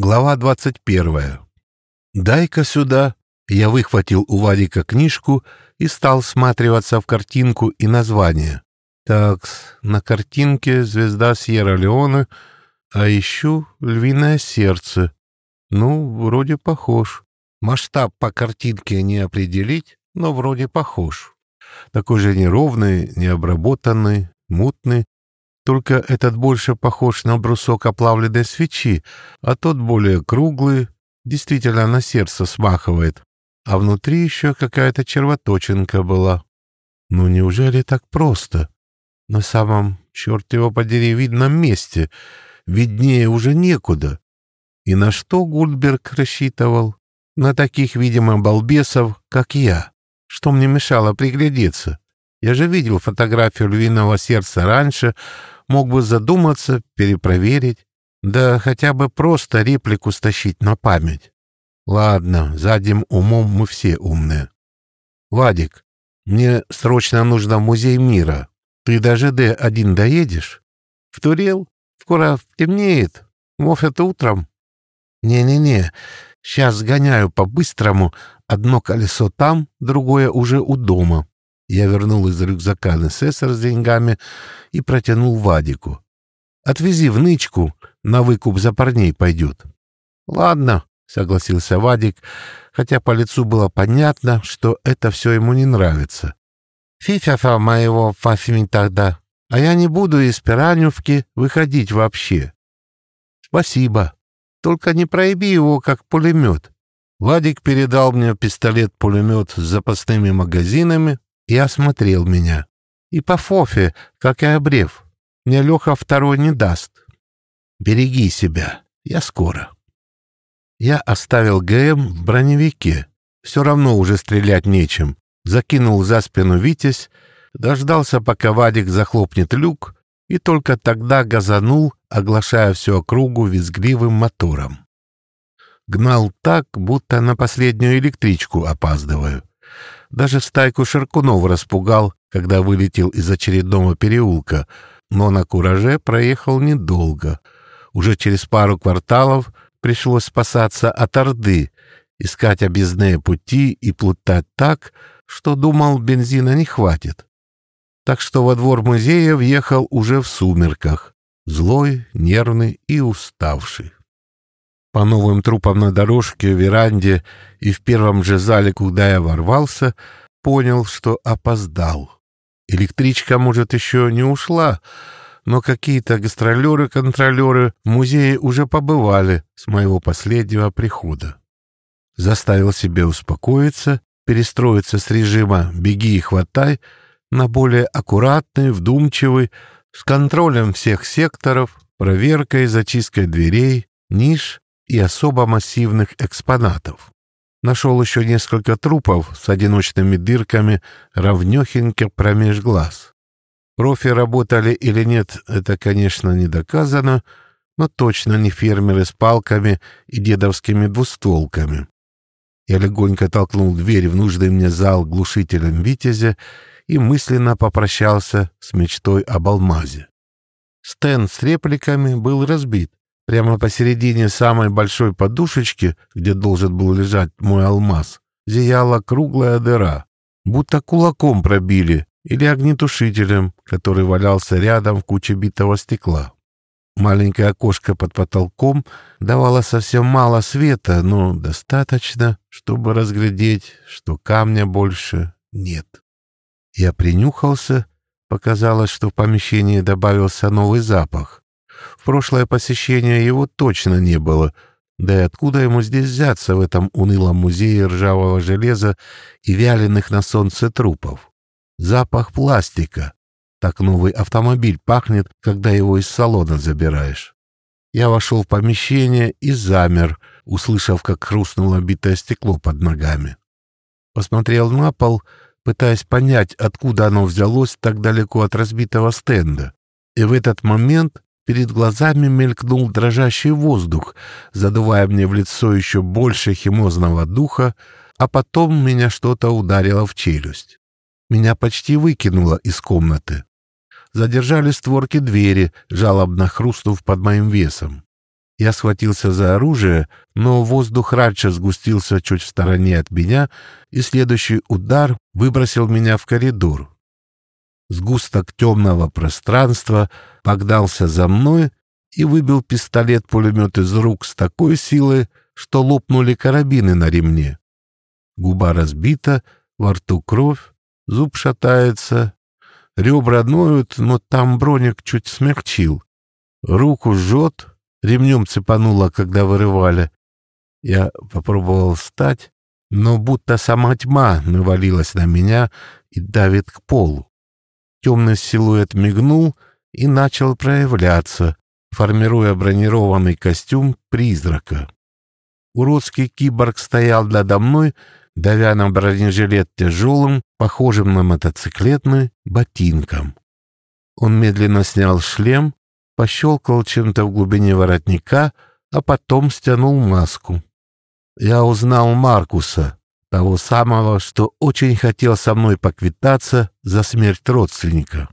Глава 21. «Дай-ка сюда». Я выхватил у Вадика книжку и стал всматриваться в картинку и название. Так, на картинке звезда Сьерра-Леоне, а ищу львиное сердце. Ну, вроде похож. Масштаб по картинке не определить, но вроде похож. Такой же неровный, необработанный, мутный, только этот больше похож на брусок оплавленной свечи, а тот более круглый, действительно на сердце смахивает. А внутри еще какая-то червоточинка была. Ну неужели так просто? На самом, черт его подери, видном месте. Виднее уже некуда. И на что Гульберг рассчитывал? На таких, видимо, балбесов, как я. Что мне мешало приглядеться? Я же видел фотографию львиного сердца раньше, мог бы задуматься, перепроверить, да хотя бы просто реплику стащить на память. Ладно, задним умом мы все умные. Вадик, мне срочно нужно в музей мира. Ты до ЖД-1 доедешь? В Турел? Скоро темнеет. Вов, утром? Не-не-не, сейчас сгоняю по-быстрому. Одно колесо там, другое уже у дома. Я вернул из рюкзака НССР с деньгами и протянул Вадику. «Отвези в нычку, на выкуп за парней пойдет». «Ладно», — согласился Вадик, хотя по лицу было понятно, что это все ему не нравится. «Фифяфа моего фафими тогда, а я не буду из Пираневки выходить вообще». «Спасибо. Только не проеби его, как пулемет». Вадик передал мне пистолет-пулемет с запасными магазинами, и осмотрел меня. И по Фофе, как и обрев. Мне Леха второй не даст. Береги себя, я скоро. Я оставил ГМ в броневике. Все равно уже стрелять нечем. Закинул за спину Витязь, дождался, пока Вадик захлопнет люк, и только тогда газанул, оглашая всю округу визгливым мотором. Гнал так, будто на последнюю электричку опаздываю. Даже стайку шаркунов распугал, когда вылетел из очередного переулка, но на кураже проехал недолго. Уже через пару кварталов пришлось спасаться от Орды, искать объездные пути и плутать так, что думал, бензина не хватит. Так что во двор музея въехал уже в сумерках, злой, нервный и уставший. По новым трупам на дорожке, веранде и в первом же зале, куда я ворвался, понял, что опоздал. Электричка, может, еще не ушла, но какие-то гастролеры-контролеры в музее уже побывали с моего последнего прихода. Заставил себя успокоиться, перестроиться с режима «беги и хватай» на более аккуратный, вдумчивый, с контролем всех секторов, проверкой, зачисткой дверей, ниш и особо массивных экспонатов. Нашел еще несколько трупов с одиночными дырками равнехенько промеж глаз. Профи работали или нет, это, конечно, не доказано, но точно не фермеры с палками и дедовскими двустволками. Я легонько толкнул дверь в нужный мне зал глушителем «Витязя» и мысленно попрощался с мечтой об алмазе. Стенд с репликами был разбит. Прямо посередине самой большой подушечки, где должен был лежать мой алмаз, зияла круглая дыра, будто кулаком пробили или огнетушителем, который валялся рядом в куче битого стекла. Маленькое окошко под потолком давало совсем мало света, но достаточно, чтобы разглядеть, что камня больше нет. Я принюхался, показалось, что в помещении добавился новый запах. В прошлое посещение его точно не было. Да и откуда ему здесь взяться в этом унылом музее ржавого железа и вяленых на солнце трупов? Запах пластика. Так новый автомобиль пахнет, когда его из салона забираешь. Я вошел в помещение и замер, услышав, как хрустнуло битое стекло под ногами. Посмотрел на пол, пытаясь понять, откуда оно взялось так далеко от разбитого стенда. И в этот момент Перед глазами мелькнул дрожащий воздух, задувая мне в лицо еще больше химозного духа, а потом меня что-то ударило в челюсть. Меня почти выкинуло из комнаты. Задержали створки двери, жалобно хрустнув под моим весом. Я схватился за оружие, но воздух раньше сгустился чуть в стороне от меня, и следующий удар выбросил меня в коридор. Сгусток темного пространства погнался за мной и выбил пистолет-пулемет из рук с такой силой, что лопнули карабины на ремне. Губа разбита, во рту кровь, зуб шатается, ребра ноют, но там броник чуть смягчил. Руку жжет, ремнем цепануло, когда вырывали. Я попробовал встать, но будто сама тьма навалилась на меня и давит к полу. Темный силуэт мигнул и начал проявляться, формируя бронированный костюм призрака. Уродский киборг стоял надо мной, давя на бронежилет тяжелым, похожим на мотоциклетный, ботинком. Он медленно снял шлем, пощелкал чем-то в глубине воротника, а потом стянул маску. Я узнал Маркуса, того самого, что очень хотел со мной поквитаться за смерть родственника.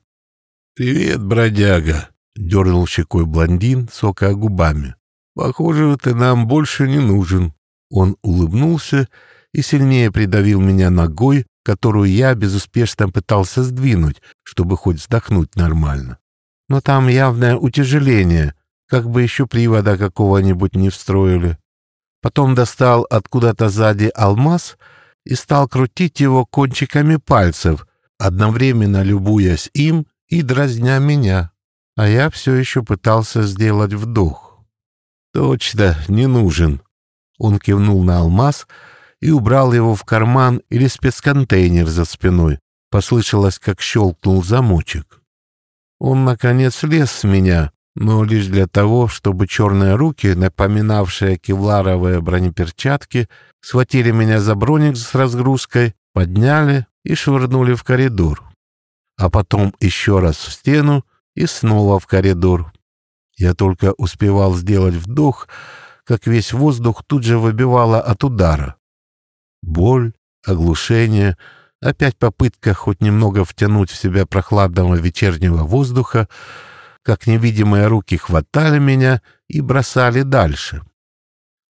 «Привет, бродяга!» — дернул щекой блондин, сокая губами. «Похоже, ты нам больше не нужен». Он улыбнулся и сильнее придавил меня ногой, которую я безуспешно пытался сдвинуть, чтобы хоть вздохнуть нормально но там явное утяжеление, как бы еще привода какого-нибудь не встроили. Потом достал откуда-то сзади алмаз и стал крутить его кончиками пальцев, одновременно любуясь им и дразня меня. А я все еще пытался сделать вдох. «Точно, не нужен». Он кивнул на алмаз и убрал его в карман или спецконтейнер за спиной. Послышалось, как щелкнул замочек. Он, наконец, слез с меня, но лишь для того, чтобы черные руки, напоминавшие кевларовые бронеперчатки, схватили меня за броник с разгрузкой, подняли и швырнули в коридор. А потом еще раз в стену и снова в коридор. Я только успевал сделать вдох, как весь воздух тут же выбивало от удара. Боль, оглушение — Опять попытка хоть немного втянуть в себя прохладного вечернего воздуха, как невидимые руки хватали меня и бросали дальше.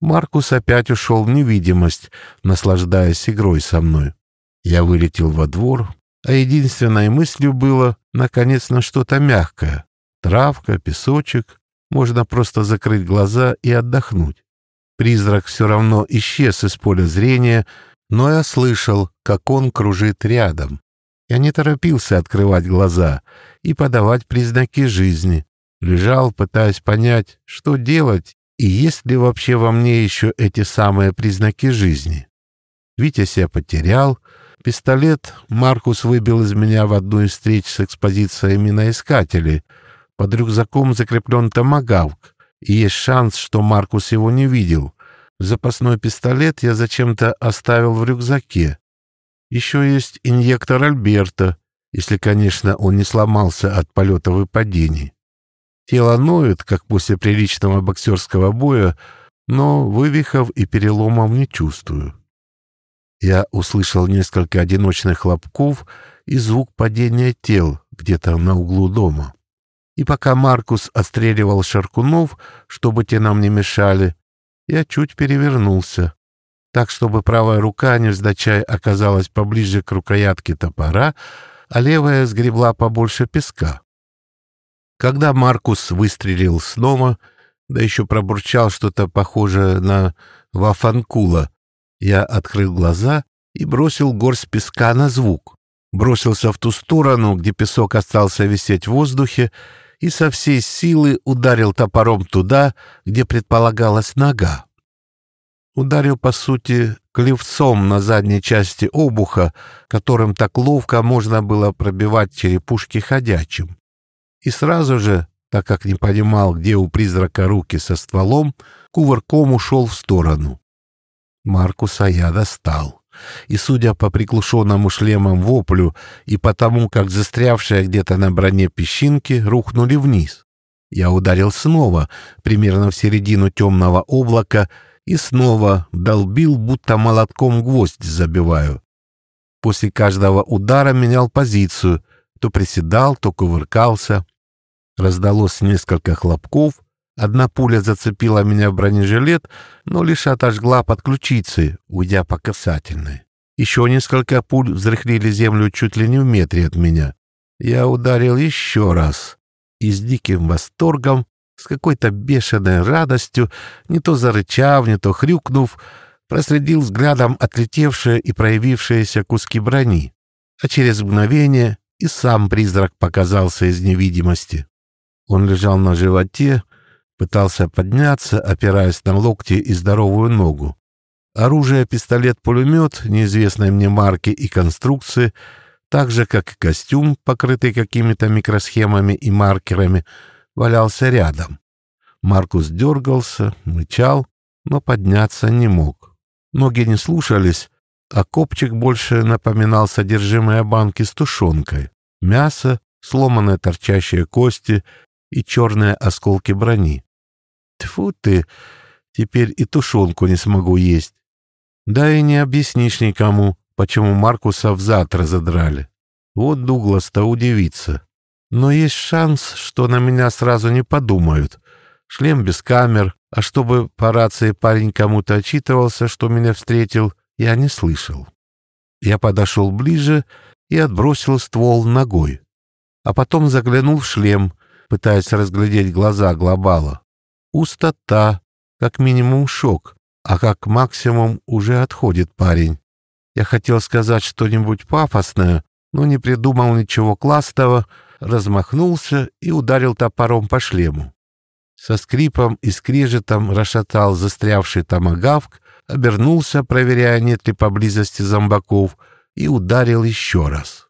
Маркус опять ушел в невидимость, наслаждаясь игрой со мной. Я вылетел во двор, а единственной мыслью было, наконец, на что-то мягкое. Травка, песочек, можно просто закрыть глаза и отдохнуть. Призрак все равно исчез из поля зрения, но я слышал, как он кружит рядом. Я не торопился открывать глаза и подавать признаки жизни. Лежал, пытаясь понять, что делать и есть ли вообще во мне еще эти самые признаки жизни. Витязь я потерял. Пистолет Маркус выбил из меня в одну из встреч с экспозицией миноискателей. Под рюкзаком закреплен томагавк, и есть шанс, что Маркус его не видел. Запасной пистолет я зачем-то оставил в рюкзаке. Еще есть инъектор Альберта, если, конечно, он не сломался от полетов и падений. Тело ноет, как после приличного боксерского боя, но вывихов и переломов не чувствую. Я услышал несколько одиночных хлопков и звук падения тел где-то на углу дома. И пока Маркус отстреливал Шаркунов, чтобы те нам не мешали, я чуть перевернулся, так, чтобы правая рука, невзначай, оказалась поближе к рукоятке топора, а левая сгребла побольше песка. Когда Маркус выстрелил снова, да еще пробурчал что-то похожее на вафанкула, я открыл глаза и бросил горсть песка на звук. Бросился в ту сторону, где песок остался висеть в воздухе, и со всей силы ударил топором туда, где предполагалась нога. Ударил, по сути, клевцом на задней части обуха, которым так ловко можно было пробивать черепушки ходячим. И сразу же, так как не понимал, где у призрака руки со стволом, кувырком ушел в сторону. Маркуса я достал и, судя по приглушенному шлемам воплю и потому, как застрявшие где-то на броне песчинки рухнули вниз. Я ударил снова, примерно в середину темного облака, и снова долбил, будто молотком гвоздь забиваю. После каждого удара менял позицию, то приседал, то кувыркался. Раздалось несколько хлопков, Одна пуля зацепила меня в бронежилет, но лишь отожгла под ключицей, уйдя по касательной. Еще несколько пуль взрыхлили землю чуть ли не в метре от меня. Я ударил еще раз. И с диким восторгом, с какой-то бешеной радостью, не то зарычав, не то хрюкнув, проследил взглядом отлетевшие и проявившиеся куски брони. А через мгновение и сам призрак показался из невидимости. Он лежал на животе, пытался подняться, опираясь на локти и здоровую ногу. Оружие, пистолет-пулемет неизвестной мне марки и конструкции, так же, как и костюм, покрытый какими-то микросхемами и маркерами, валялся рядом. Маркус дергался, мычал, но подняться не мог. Ноги не слушались, а копчик больше напоминал содержимое банки с тушенкой. Мясо, сломанные торчащие кости и черные осколки брони. Тьфу ты, теперь и тушенку не смогу есть. Да и не объяснишь никому, почему Маркуса взад разодрали. Вот Дуглас-то удивится. Но есть шанс, что на меня сразу не подумают. Шлем без камер, а чтобы по рации парень кому-то отчитывался, что меня встретил, я не слышал. Я подошел ближе и отбросил ствол ногой. А потом заглянул в шлем, пытаясь разглядеть глаза глобала. Устота, как минимум шок, а как максимум уже отходит парень. Я хотел сказать что-нибудь пафосное, но не придумал ничего классного, размахнулся и ударил топором по шлему. Со скрипом и скрежетом расшатал застрявший томагавк, обернулся, проверяя, нет ли поблизости зомбаков, и ударил еще раз.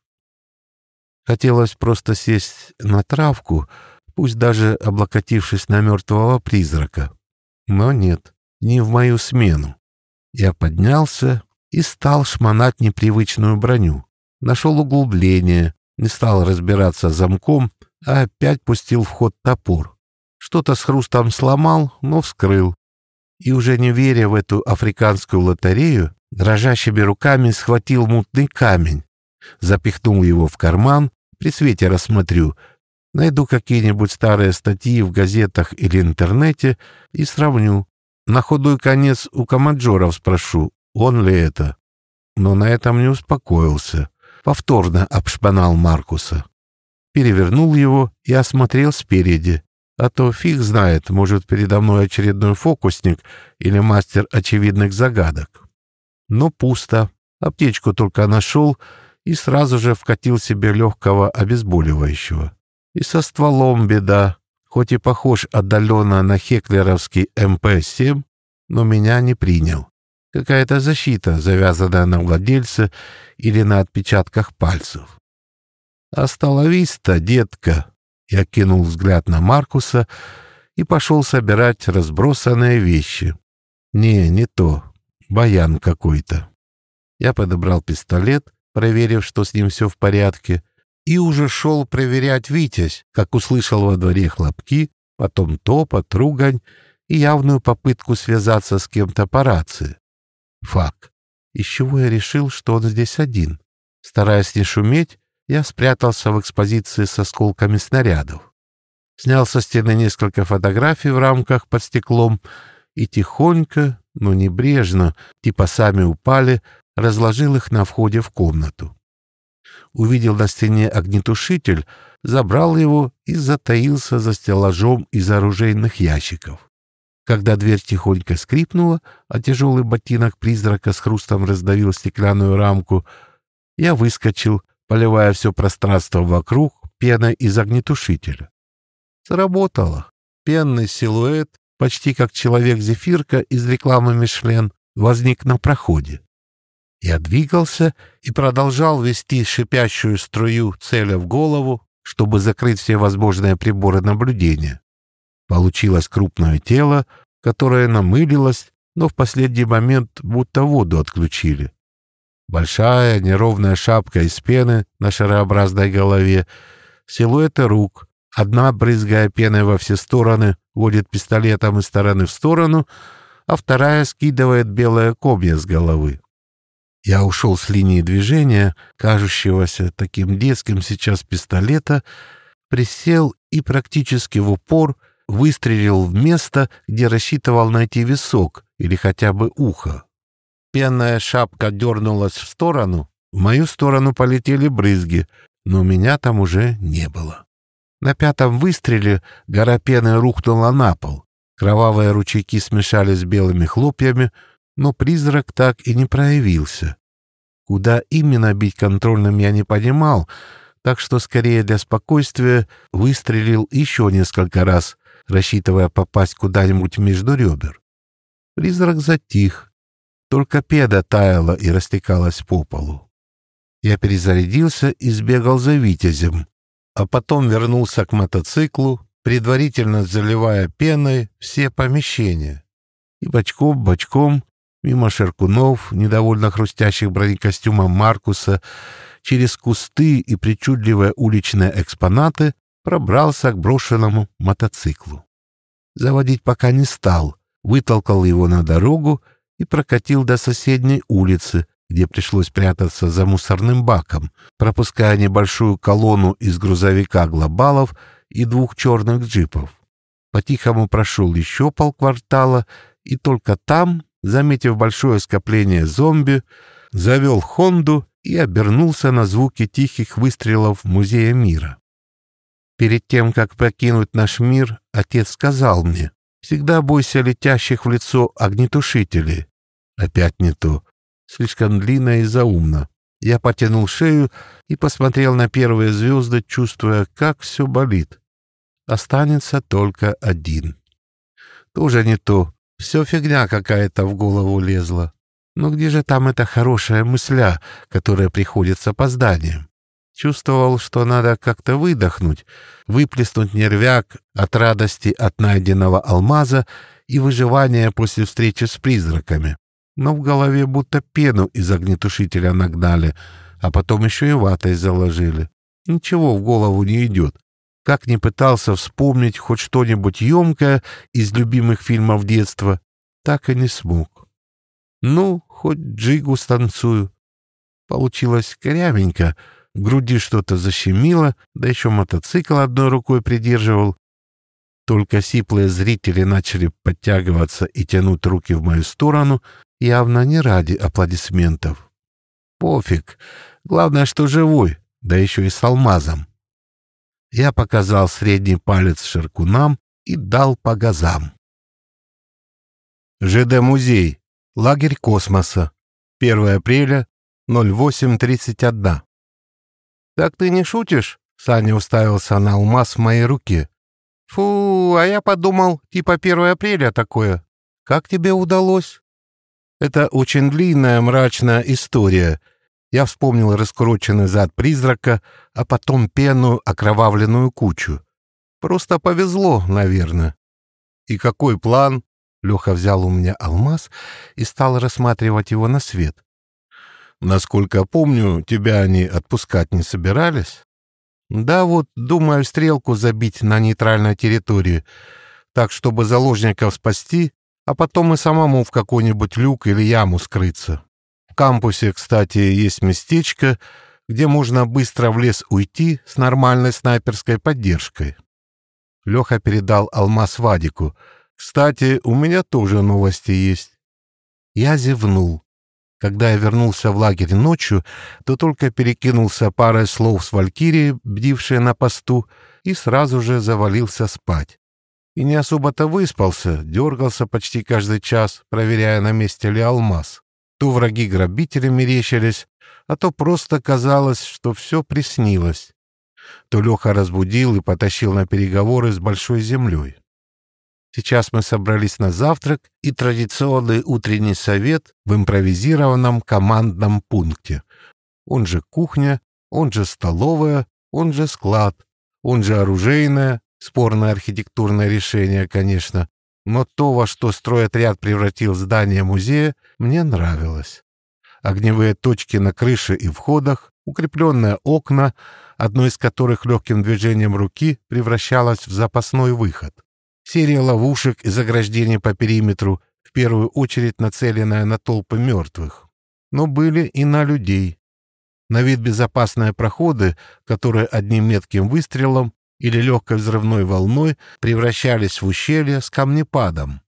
Хотелось просто сесть на травку, пусть даже облокотившись на мертвого призрака. Но нет, не в мою смену. Я поднялся и стал шмонать непривычную броню. Нашел углубление, не стал разбираться замком, а опять пустил в ход топор. Что-то с хрустом сломал, но вскрыл. И уже не веря в эту африканскую лотерею, дрожащими руками схватил мутный камень, запихнул его в карман, при свете рассмотрю — Найду какие-нибудь старые статьи в газетах или интернете и сравню. На худой конец у команджоров спрошу, он ли это. Но на этом не успокоился. Повторно обшпанал Маркуса. Перевернул его и осмотрел спереди. А то фиг знает, может, передо мной очередной фокусник или мастер очевидных загадок. Но пусто. Аптечку только нашел и сразу же вкатил себе легкого обезболивающего. И со стволом беда. Хоть и похож отдаленно на хеклеровский МП-7, но меня не принял. Какая-то защита, завязанная на владельце или на отпечатках пальцев. «Остоловись-то, детка!» Я кинул взгляд на Маркуса и пошел собирать разбросанные вещи. «Не, не то. Баян какой-то». Я подобрал пистолет, проверив, что с ним все в порядке, и уже шел проверять Витязь, как услышал во дворе хлопки, потом топот, ругань и явную попытку связаться с кем-то по рации. Фак. Из чего я решил, что он здесь один? Стараясь не шуметь, я спрятался в экспозиции с осколками снарядов. Снял со стены несколько фотографий в рамках под стеклом и тихонько, но небрежно, типа сами упали, разложил их на входе в комнату увидел на стене огнетушитель, забрал его и затаился за стеллажом из оружейных ящиков. Когда дверь тихонько скрипнула, а тяжелый ботинок призрака с хрустом раздавил стеклянную рамку, я выскочил, поливая все пространство вокруг пеной из огнетушителя. Сработало. Пенный силуэт, почти как человек-зефирка из рекламы Мишлен, возник на проходе. Я двигался и продолжал вести шипящую струю, целя в голову, чтобы закрыть все возможные приборы наблюдения. Получилось крупное тело, которое намылилось, но в последний момент будто воду отключили. Большая неровная шапка из пены на шарообразной голове, силуэты рук, одна, брызгая пеной во все стороны, водит пистолетом из стороны в сторону, а вторая скидывает белое комья с головы. Я ушел с линии движения, кажущегося таким детским сейчас пистолета, присел и практически в упор выстрелил в место, где рассчитывал найти висок или хотя бы ухо. Пенная шапка дернулась в сторону, в мою сторону полетели брызги, но меня там уже не было. На пятом выстреле гора пены рухнула на пол. Кровавые ручейки смешались с белыми хлопьями, но призрак так и не проявился. Куда именно бить контрольным я не понимал, так что скорее для спокойствия выстрелил еще несколько раз, рассчитывая попасть куда-нибудь между ребер. Призрак затих, только педа таяла и растекалась по полу. Я перезарядился и сбегал за Витязем, а потом вернулся к мотоциклу, предварительно заливая пеной все помещения. И бочком-бочком, мимо шеркунов, недовольно хрустящих бронекостюмом Маркуса, через кусты и причудливые уличные экспонаты, пробрался к брошенному мотоциклу. Заводить пока не стал, вытолкал его на дорогу и прокатил до соседней улицы, где пришлось прятаться за мусорным баком, пропуская небольшую колонну из грузовика глобалов и двух черных джипов. По-тихому прошел еще полквартала, и только там, заметив большое скопление зомби, завел «Хонду» и обернулся на звуки тихих выстрелов Музея мира. Перед тем, как покинуть наш мир, отец сказал мне, «Всегда бойся летящих в лицо огнетушителей». Опять не то. Слишком длинно и заумно. Я потянул шею и посмотрел на первые звезды, чувствуя, как все болит. Останется только один. Тоже не то. Все фигня какая-то в голову лезла. Но где же там эта хорошая мысля, которая приходит с опозданием? Чувствовал, что надо как-то выдохнуть, выплеснуть нервяк от радости от найденного алмаза и выживания после встречи с призраками. Но в голове будто пену из огнетушителя нагнали, а потом еще и ватой заложили. Ничего в голову не идет. Как ни пытался вспомнить хоть что-нибудь емкое из любимых фильмов детства, так и не смог. Ну, хоть джигу станцую. Получилось корявенько, в груди что-то защемило, да еще мотоцикл одной рукой придерживал. Только сиплые зрители начали подтягиваться и тянуть руки в мою сторону, явно не ради аплодисментов. Пофиг, главное, что живой, да еще и с алмазом. Я показал средний палец Ширкунам и дал по газам. ЖД-музей. Лагерь космоса. 1 апреля, 08.31. «Так ты не шутишь?» — Саня уставился на алмаз в моей руке. «Фу, а я подумал, типа 1 апреля такое. Как тебе удалось?» «Это очень длинная мрачная история», я вспомнил раскрученный зад призрака, а потом пену, окровавленную кучу. Просто повезло, наверное. И какой план? Леха взял у меня алмаз и стал рассматривать его на свет. Насколько помню, тебя они отпускать не собирались? Да вот, думаю, стрелку забить на нейтральной территории, так, чтобы заложников спасти, а потом и самому в какой-нибудь люк или яму скрыться. В кампусе, кстати, есть местечко, где можно быстро в лес уйти с нормальной снайперской поддержкой. Леха передал алмаз Вадику. «Кстати, у меня тоже новости есть». Я зевнул. Когда я вернулся в лагерь ночью, то только перекинулся парой слов с Валькирией, бдившей на посту, и сразу же завалился спать. И не особо-то выспался, дергался почти каждый час, проверяя, на месте ли алмаз. То враги грабители мерещились, а то просто казалось, что все приснилось. То Леха разбудил и потащил на переговоры с Большой Землей. Сейчас мы собрались на завтрак и традиционный утренний совет в импровизированном командном пункте. Он же кухня, он же столовая, он же склад, он же оружейное, спорное архитектурное решение, конечно, но то, во что стройотряд превратил здание музея, мне нравилось. Огневые точки на крыше и входах, укрепленные окна, одно из которых легким движением руки превращалось в запасной выход. Серия ловушек и заграждений по периметру, в первую очередь нацеленная на толпы мертвых. Но были и на людей. На вид безопасные проходы, которые одним метким выстрелом или легкой взрывной волной превращались в ущелья с камнепадом.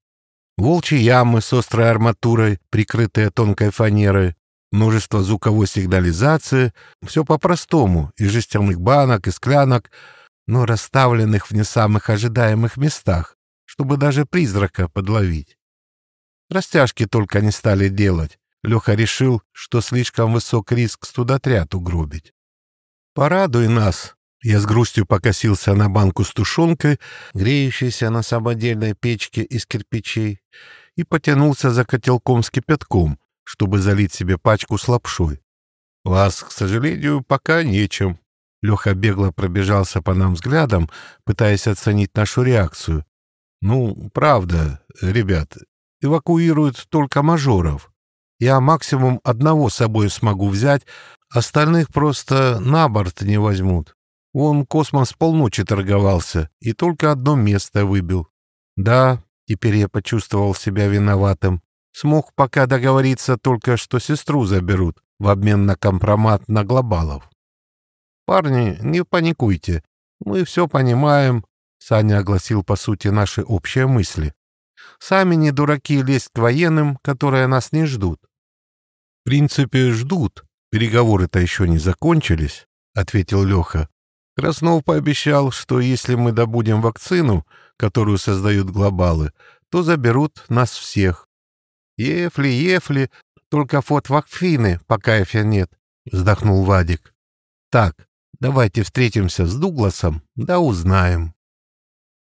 Волчьи ямы с острой арматурой, прикрытые тонкой фанерой, множество звуковой сигнализации, все по-простому, из жестяных банок и склянок, но расставленных в не самых ожидаемых местах, чтобы даже призрака подловить. Растяжки только не стали делать. Леха решил, что слишком высок риск студотряд угробить. «Порадуй нас!» Я с грустью покосился на банку с тушенкой, греющейся на самодельной печке из кирпичей, и потянулся за котелком с кипятком, чтобы залить себе пачку с лапшой. «Вас, к сожалению, пока нечем». Леха бегло пробежался по нам взглядом, пытаясь оценить нашу реакцию. «Ну, правда, ребят, эвакуируют только мажоров. Я максимум одного с собой смогу взять, остальных просто на борт не возьмут. Вон космос полночи торговался и только одно место выбил. Да, теперь я почувствовал себя виноватым. Смог пока договориться только, что сестру заберут в обмен на компромат на глобалов. «Парни, не паникуйте. Мы все понимаем», — Саня огласил, по сути, наши общие мысли. «Сами не дураки лезть к военным, которые нас не ждут». «В принципе, ждут. Переговоры-то еще не закончились», — ответил Леха. Краснов пообещал, что если мы добудем вакцину, которую создают глобалы, то заберут нас всех. «Ефли, ефли, только фот вакфины пока эфир нет», — вздохнул Вадик. «Так, давайте встретимся с Дугласом, да узнаем».